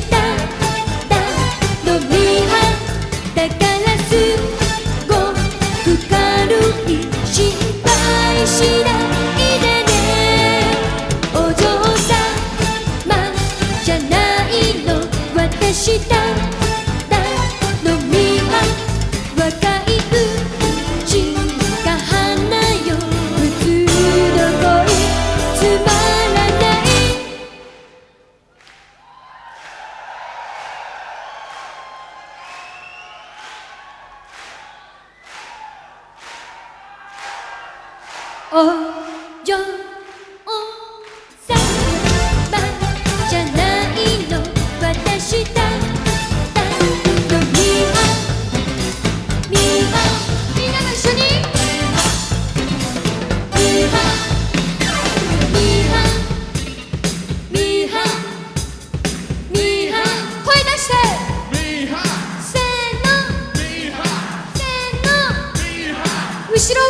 私だだ飲みはだからすごく軽い心配しないでね。お嬢さまじゃないの。私だ。おじおおんおおおおし後ろ